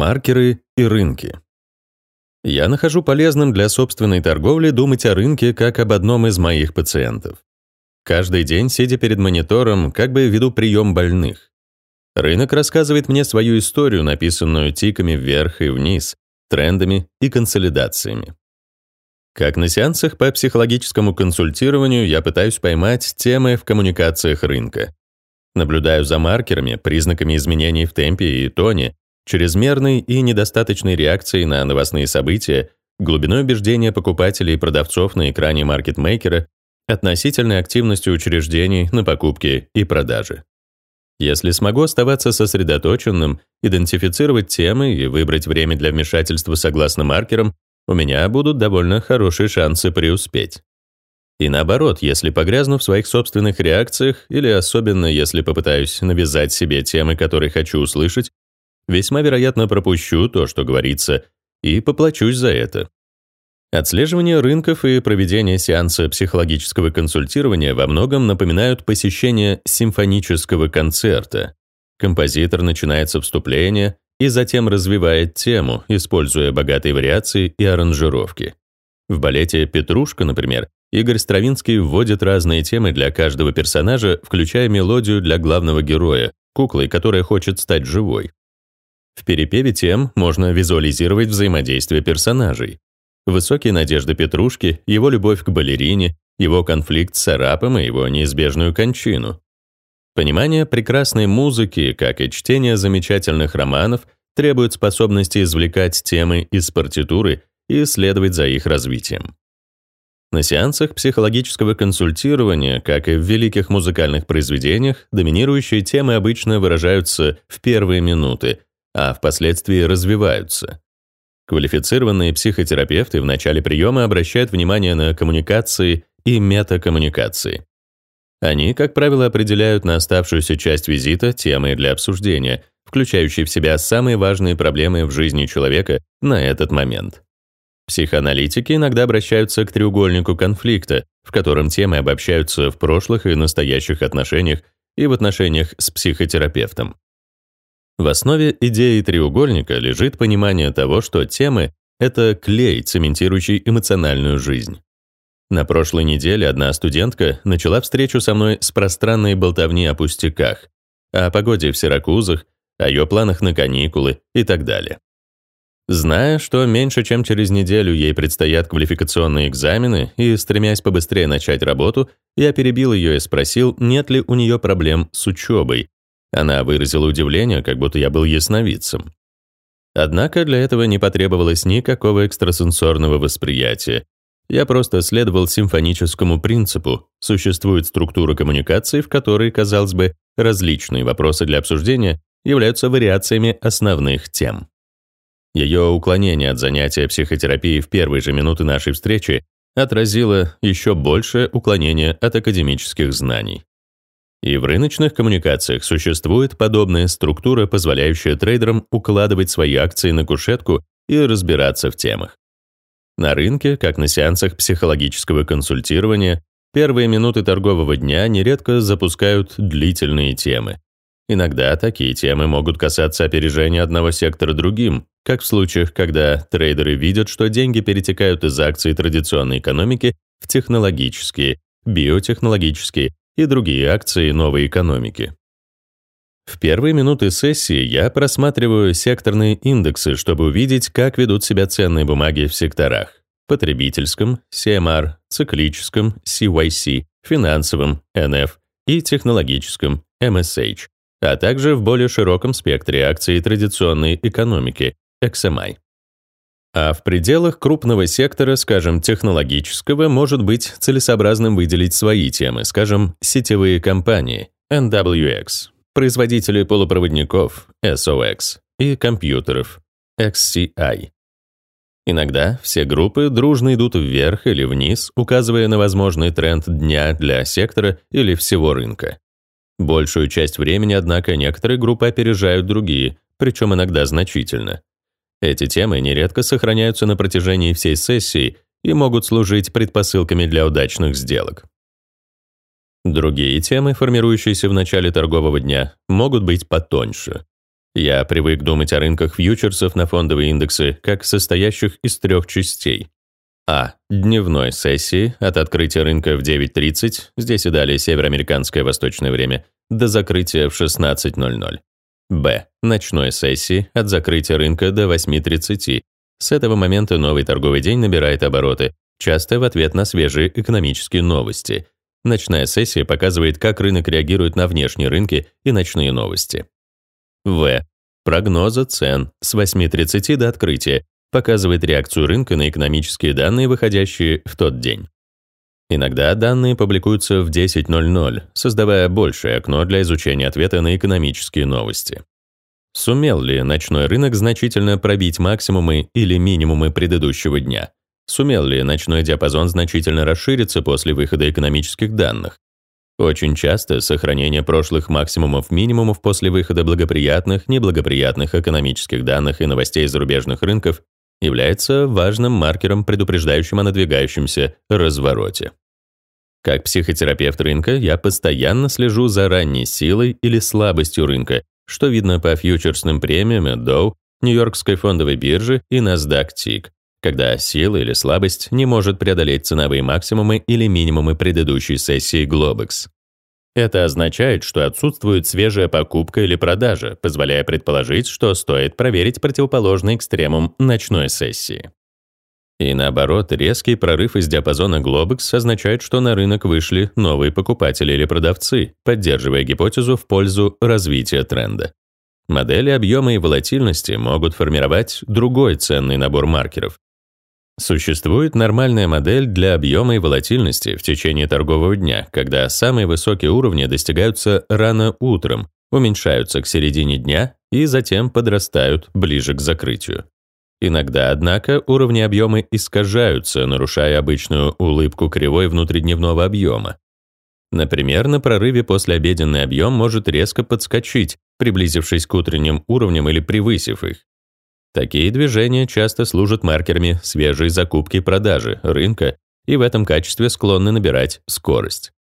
Маркеры и рынки. Я нахожу полезным для собственной торговли думать о рынке как об одном из моих пациентов. Каждый день, сидя перед монитором, как бы веду прием больных. Рынок рассказывает мне свою историю, написанную тиками вверх и вниз, трендами и консолидациями. Как на сеансах по психологическому консультированию я пытаюсь поймать темы в коммуникациях рынка. Наблюдаю за маркерами, признаками изменений в темпе и тоне, чрезмерной и недостаточной реакцией на новостные события, глубиной убеждения покупателей и продавцов на экране маркетмейкера, относительной активностью учреждений на покупки и продажи. Если смогу оставаться сосредоточенным, идентифицировать темы и выбрать время для вмешательства согласно маркерам, у меня будут довольно хорошие шансы преуспеть. И наоборот, если погрязну в своих собственных реакциях или особенно если попытаюсь навязать себе темы, которые хочу услышать, весьма вероятно пропущу то, что говорится, и поплачусь за это. Отслеживание рынков и проведение сеанса психологического консультирования во многом напоминают посещение симфонического концерта. Композитор начинает со вступления и затем развивает тему, используя богатые вариации и аранжировки. В балете «Петрушка», например, Игорь Стравинский вводит разные темы для каждого персонажа, включая мелодию для главного героя, куклы, которая хочет стать живой. В перепеве тем можно визуализировать взаимодействие персонажей. Высокие надежды Петрушки, его любовь к балерине, его конфликт с Арапом и его неизбежную кончину. Понимание прекрасной музыки, как и чтение замечательных романов, требует способности извлекать темы из партитуры и следовать за их развитием. На сеансах психологического консультирования, как и в великих музыкальных произведениях, доминирующие темы обычно выражаются в первые минуты, а впоследствии развиваются. Квалифицированные психотерапевты в начале приема обращают внимание на коммуникации и метакоммуникации. Они, как правило, определяют на оставшуюся часть визита темы для обсуждения, включающие в себя самые важные проблемы в жизни человека на этот момент. Психоаналитики иногда обращаются к треугольнику конфликта, в котором темы обобщаются в прошлых и настоящих отношениях и в отношениях с психотерапевтом. В основе идеи треугольника лежит понимание того, что темы — это клей, цементирующий эмоциональную жизнь. На прошлой неделе одна студентка начала встречу со мной с пространной болтовни о пустяках, о погоде в Сиракузах, о ее планах на каникулы и так далее. Зная, что меньше чем через неделю ей предстоят квалификационные экзамены, и стремясь побыстрее начать работу, я перебил ее и спросил, нет ли у нее проблем с учебой, она выразила удивление, как будто я был ясновидцем. Однако для этого не потребовалось никакого экстрасенсорного восприятия. Я просто следовал симфоническому принципу. Существует структура коммуникации, в которой, казалось бы, различные вопросы для обсуждения являются вариациями основных тем. Ее уклонение от занятия психотерапией в первые же минуты нашей встречи отразило еще большее уклонение от академических знаний. И в рыночных коммуникациях существует подобная структура, позволяющая трейдерам укладывать свои акции на кушетку и разбираться в темах. На рынке, как на сеансах психологического консультирования, первые минуты торгового дня нередко запускают длительные темы. Иногда такие темы могут касаться опережения одного сектора другим, как в случаях, когда трейдеры видят, что деньги перетекают из акций традиционной экономики в технологические, биотехнологические и другие акции новой экономики. В первые минуты сессии я просматриваю секторные индексы, чтобы увидеть, как ведут себя ценные бумаги в секторах – потребительском, CMR, циклическом, CYC, финансовом, NF и технологическом, MSH, а также в более широком спектре акций традиционной экономики, XMI. А в пределах крупного сектора, скажем, технологического, может быть целесообразным выделить свои темы, скажем, сетевые компании, NWX, производители полупроводников, SOX, и компьютеров, XCI. Иногда все группы дружно идут вверх или вниз, указывая на возможный тренд дня для сектора или всего рынка. Большую часть времени, однако, некоторые группы опережают другие, причем иногда значительно. Эти темы нередко сохраняются на протяжении всей сессии и могут служить предпосылками для удачных сделок. Другие темы, формирующиеся в начале торгового дня, могут быть потоньше. Я привык думать о рынках фьючерсов на фондовые индексы как состоящих из трех частей. А. Дневной сессии от открытия рынка в 9.30, здесь и далее североамериканское восточное время, до закрытия в 16.00. Б. Ночной сессии от закрытия рынка до 8.30. С этого момента новый торговый день набирает обороты, часто в ответ на свежие экономические новости. Ночная сессия показывает, как рынок реагирует на внешние рынки и ночные новости. В. Прогноза цен с 8.30 до открытия показывает реакцию рынка на экономические данные, выходящие в тот день. Иногда данные публикуются в 10.00, создавая большее окно для изучения ответа на экономические новости. Сумел ли ночной рынок значительно пробить максимумы или минимумы предыдущего дня? Сумел ли ночной диапазон значительно расшириться после выхода экономических данных? Очень часто сохранение прошлых максимумов-минимумов после выхода благоприятных, неблагоприятных экономических данных и новостей зарубежных рынков является важным маркером, предупреждающим о надвигающемся развороте. Как психотерапевт рынка я постоянно слежу за ранней силой или слабостью рынка, что видно по фьючерсным премиям Dow, Нью-Йоркской фондовой биржи и NASDAQ TIC, когда сила или слабость не может преодолеть ценовые максимумы или минимумы предыдущей сессии Globex. Это означает, что отсутствует свежая покупка или продажа, позволяя предположить, что стоит проверить противоположный экстремум ночной сессии. И наоборот, резкий прорыв из диапазона Globex означает, что на рынок вышли новые покупатели или продавцы, поддерживая гипотезу в пользу развития тренда. Модели объема и волатильности могут формировать другой ценный набор маркеров, Существует нормальная модель для объема и волатильности в течение торгового дня, когда самые высокие уровни достигаются рано утром, уменьшаются к середине дня и затем подрастают ближе к закрытию. Иногда, однако, уровни объема искажаются, нарушая обычную улыбку кривой внутридневного объема. Например, на прорыве послеобеденный объем может резко подскочить, приблизившись к утренним уровням или превысив их. Такие движения часто служат маркерами свежей закупки и продажи рынка и в этом качестве склонны набирать скорость.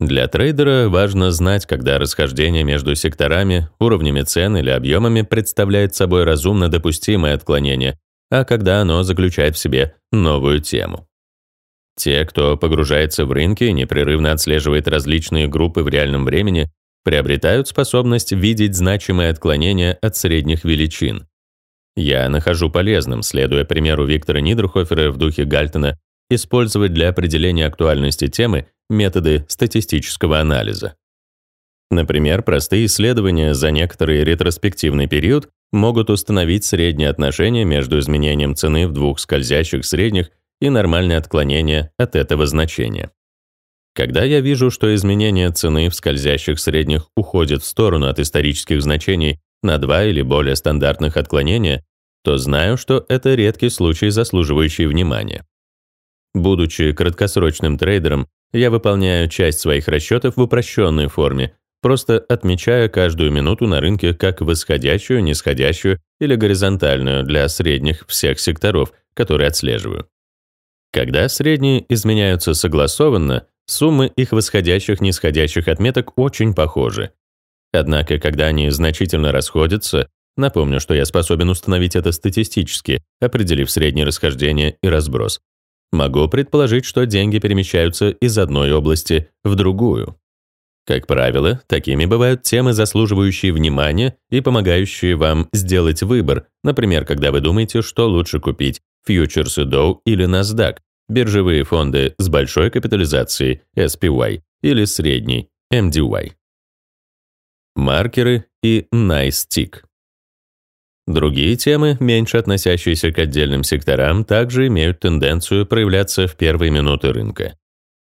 Для трейдера важно знать, когда расхождение между секторами, уровнями цен или объемами представляет собой разумно допустимое отклонение, а когда оно заключает в себе новую тему. Те, кто погружается в рынки и непрерывно отслеживает различные группы в реальном времени, приобретают способность видеть значимые отклонения от средних величин, я нахожу полезным, следуя примеру Виктора Нидерхофера в духе Гальтона, использовать для определения актуальности темы методы статистического анализа. Например, простые исследования за некоторый ретроспективный период могут установить среднее отношение между изменением цены в двух скользящих средних и нормальное отклонение от этого значения. Когда я вижу, что изменение цены в скользящих средних уходит в сторону от исторических значений на два или более стандартных отклонения, то знаю, что это редкий случай, заслуживающий внимания. Будучи краткосрочным трейдером, я выполняю часть своих расчетов в упрощенной форме, просто отмечая каждую минуту на рынке как восходящую, нисходящую или горизонтальную для средних всех секторов, которые отслеживаю. Когда средние изменяются согласованно, суммы их восходящих нисходящих отметок очень похожи. Однако, когда они значительно расходятся, Напомню, что я способен установить это статистически, определив среднее расхождение и разброс. Могу предположить, что деньги перемещаются из одной области в другую. Как правило, такими бывают темы, заслуживающие внимания и помогающие вам сделать выбор, например, когда вы думаете, что лучше купить фьючерсы Dow или NASDAQ, биржевые фонды с большой капитализацией SPY или средней MDY. Маркеры и Nice Tick. Другие темы, меньше относящиеся к отдельным секторам, также имеют тенденцию проявляться в первые минуты рынка.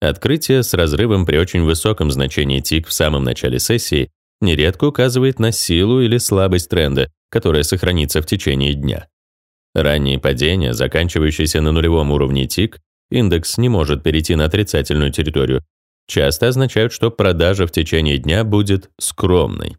Открытие с разрывом при очень высоком значении тик в самом начале сессии нередко указывает на силу или слабость тренда, которая сохранится в течение дня. Ранние падения, заканчивающиеся на нулевом уровне тик, индекс не может перейти на отрицательную территорию, часто означают, что продажа в течение дня будет скромной.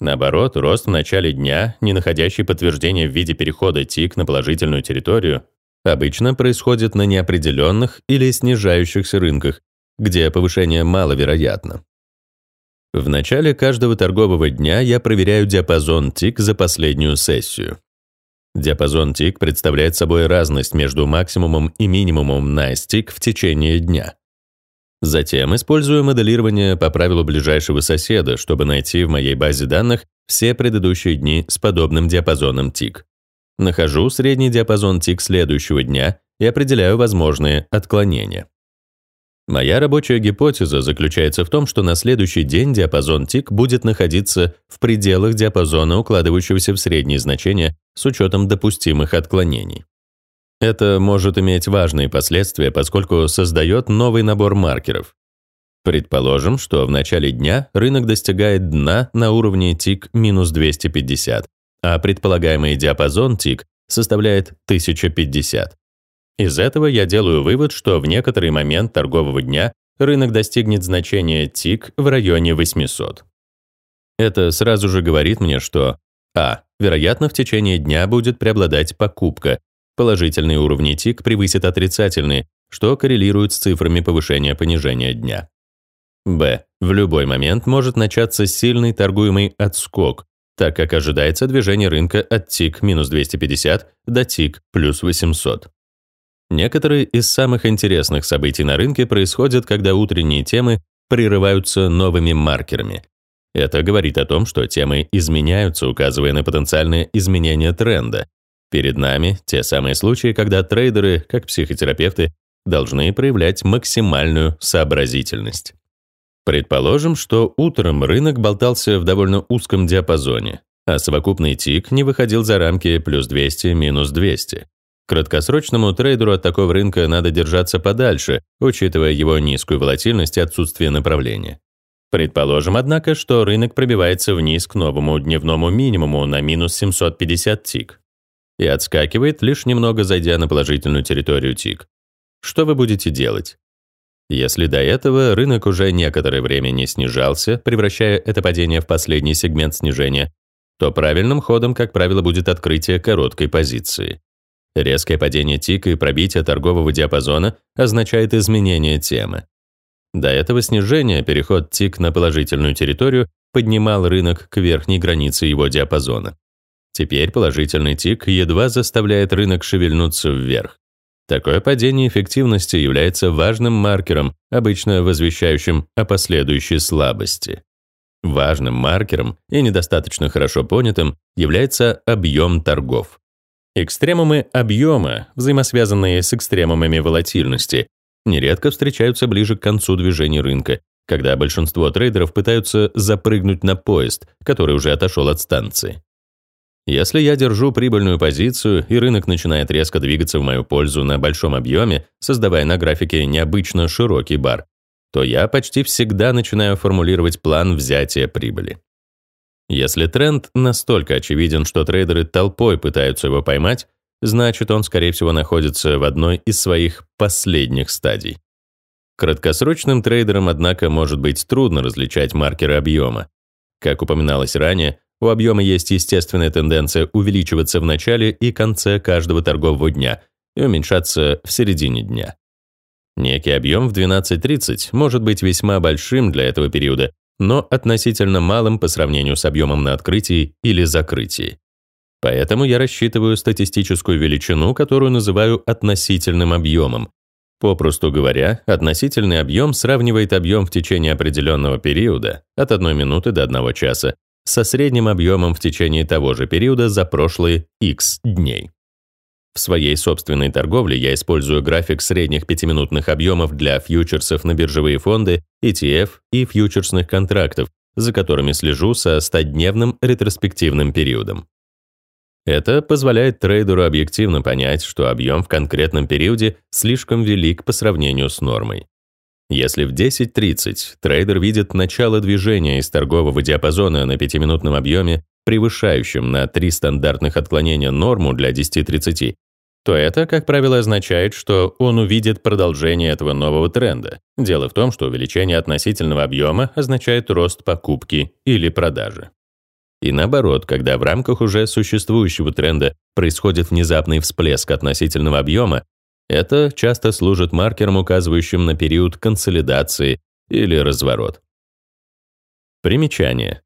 Наоборот, рост в начале дня, не находящий подтверждения в виде перехода ТИК на положительную территорию, обычно происходит на неопределенных или снижающихся рынках, где повышение маловероятно. В начале каждого торгового дня я проверяю диапазон тик за последнюю сессию. Диапазон тик представляет собой разность между максимумом и минимумом на стик в течение дня. Затем использую моделирование по правилу ближайшего соседа, чтобы найти в моей базе данных все предыдущие дни с подобным диапазоном тик. Нахожу средний диапазон тик следующего дня и определяю возможные отклонения. Моя рабочая гипотеза заключается в том, что на следующий день диапазон тик будет находиться в пределах диапазона, укладывающегося в средние значения с учетом допустимых отклонений. Это может иметь важные последствия, поскольку создает новый набор маркеров. Предположим, что в начале дня рынок достигает дна на уровне тик минус 250, а предполагаемый диапазон тик составляет 1050. Из этого я делаю вывод, что в некоторый момент торгового дня рынок достигнет значения тик в районе 800. Это сразу же говорит мне, что а. Вероятно, в течение дня будет преобладать покупка, Положительные уровни ТИК превысят отрицательные, что коррелирует с цифрами повышения-понижения дня. Б. В любой момент может начаться сильный торгуемый отскок, так как ожидается движение рынка от ТИК минус 250 до ТИК плюс 800. Некоторые из самых интересных событий на рынке происходят, когда утренние темы прерываются новыми маркерами. Это говорит о том, что темы изменяются, указывая на потенциальное изменение тренда, Перед нами те самые случаи, когда трейдеры, как психотерапевты, должны проявлять максимальную сообразительность. Предположим, что утром рынок болтался в довольно узком диапазоне, а совокупный тик не выходил за рамки плюс 200, минус 200. Краткосрочному трейдеру от такого рынка надо держаться подальше, учитывая его низкую волатильность и отсутствие направления. Предположим, однако, что рынок пробивается вниз к новому дневному минимуму на минус 750 тик и отскакивает, лишь немного зайдя на положительную территорию ТИК. Что вы будете делать? Если до этого рынок уже некоторое время не снижался, превращая это падение в последний сегмент снижения, то правильным ходом, как правило, будет открытие короткой позиции. Резкое падение ТИК и пробитие торгового диапазона означает изменение темы. До этого снижения переход ТИК на положительную территорию поднимал рынок к верхней границе его диапазона. Теперь положительный тик едва заставляет рынок шевельнуться вверх. Такое падение эффективности является важным маркером, обычно возвещающим о последующей слабости. Важным маркером и недостаточно хорошо понятым является объем торгов. Экстремумы объема, взаимосвязанные с экстремумами волатильности, нередко встречаются ближе к концу движения рынка, когда большинство трейдеров пытаются запрыгнуть на поезд, который уже отошел от станции. Если я держу прибыльную позицию, и рынок начинает резко двигаться в мою пользу на большом объеме, создавая на графике необычно широкий бар, то я почти всегда начинаю формулировать план взятия прибыли. Если тренд настолько очевиден, что трейдеры толпой пытаются его поймать, значит, он, скорее всего, находится в одной из своих последних стадий. Краткосрочным трейдерам, однако, может быть трудно различать маркеры объема. Как упоминалось ранее, у объема есть естественная тенденция увеличиваться в начале и конце каждого торгового дня и уменьшаться в середине дня. Некий объем в 12.30 может быть весьма большим для этого периода, но относительно малым по сравнению с объемом на открытии или закрытии. Поэтому я рассчитываю статистическую величину, которую называю относительным объемом. Попросту говоря, относительный объем сравнивает объем в течение определенного периода, от 1 минуты до 1 часа, со средним объемом в течение того же периода за прошлые X дней. В своей собственной торговле я использую график средних пятиминутных объемов для фьючерсов на биржевые фонды, ETF и фьючерсных контрактов, за которыми слежу со 100-дневным ретроспективным периодом. Это позволяет трейдеру объективно понять, что объем в конкретном периоде слишком велик по сравнению с нормой. Если в 10.30 трейдер видит начало движения из торгового диапазона на 5-минутном объеме, превышающем на 3 стандартных отклонения норму для 10.30, то это, как правило, означает, что он увидит продолжение этого нового тренда. Дело в том, что увеличение относительного объема означает рост покупки или продажи. И наоборот, когда в рамках уже существующего тренда происходит внезапный всплеск относительного объема, это часто служит маркером, указывающим на период консолидации или разворот. Примечание.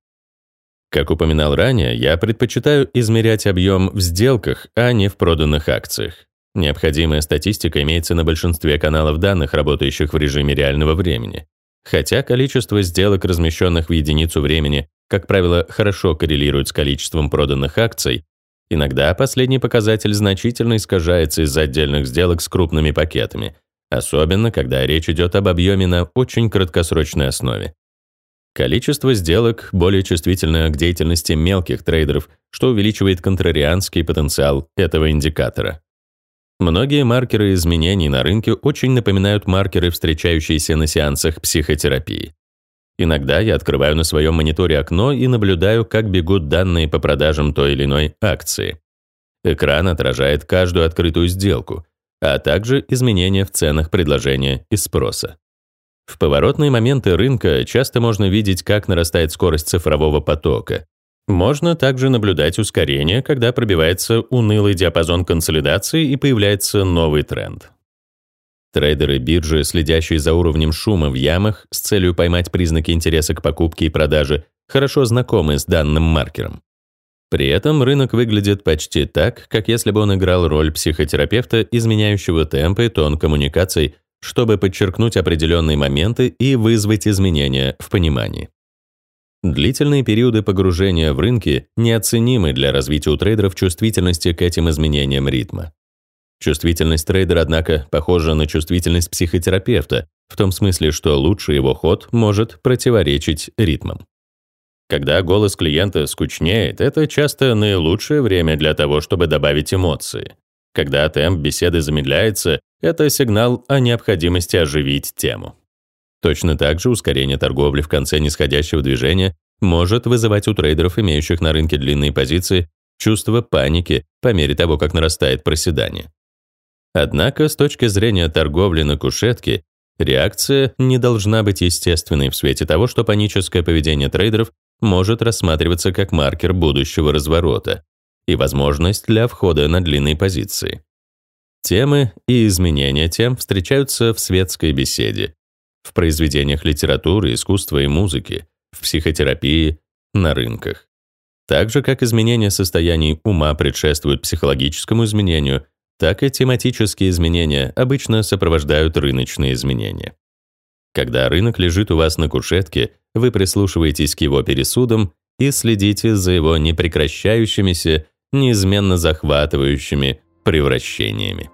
Как упоминал ранее, я предпочитаю измерять объем в сделках, а не в проданных акциях. Необходимая статистика имеется на большинстве каналов данных, работающих в режиме реального времени. Хотя количество сделок, размещенных в единицу времени, как правило, хорошо коррелирует с количеством проданных акций, иногда последний показатель значительно искажается из-за отдельных сделок с крупными пакетами, особенно когда речь идет об объеме на очень краткосрочной основе. Количество сделок более чувствительно к деятельности мелких трейдеров, что увеличивает контрарианский потенциал этого индикатора. Многие маркеры изменений на рынке очень напоминают маркеры, встречающиеся на сеансах психотерапии. Иногда я открываю на своем мониторе окно и наблюдаю, как бегут данные по продажам той или иной акции. Экран отражает каждую открытую сделку, а также изменения в ценах предложения и спроса. В поворотные моменты рынка часто можно видеть, как нарастает скорость цифрового потока, можно также наблюдать ускорение, когда пробивается унылый диапазон консолидации и появляется новый тренд. Трейдеры биржи, следящие за уровнем шума в ямах с целью поймать признаки интереса к покупке и продаже, хорошо знакомы с данным маркером. При этом рынок выглядит почти так, как если бы он играл роль психотерапевта, изменяющего темпы и тон коммуникаций, чтобы подчеркнуть определенные моменты и вызвать изменения в понимании. Длительные периоды погружения в рынки неоценимы для развития у трейдеров чувствительности к этим изменениям ритма. Чувствительность трейдера, однако, похожа на чувствительность психотерапевта, в том смысле, что лучший его ход может противоречить ритмам. Когда голос клиента скучнеет, это часто наилучшее время для того, чтобы добавить эмоции. Когда темп беседы замедляется, это сигнал о необходимости оживить тему. Точно так же ускорение торговли в конце нисходящего движения может вызывать у трейдеров, имеющих на рынке длинные позиции, чувство паники по мере того, как нарастает проседание. Однако, с точки зрения торговли на кушетке, реакция не должна быть естественной в свете того, что паническое поведение трейдеров может рассматриваться как маркер будущего разворота и возможность для входа на длинные позиции. Темы и изменения тем встречаются в светской беседе, в произведениях литературы, искусства и музыки, в психотерапии, на рынках. Так же, как изменение состояний ума предшествуют психологическому изменению, так и тематические изменения обычно сопровождают рыночные изменения. Когда рынок лежит у вас на кушетке, вы прислушиваетесь к его пересудам и следите за его непрекращающимися, неизменно захватывающими превращениями.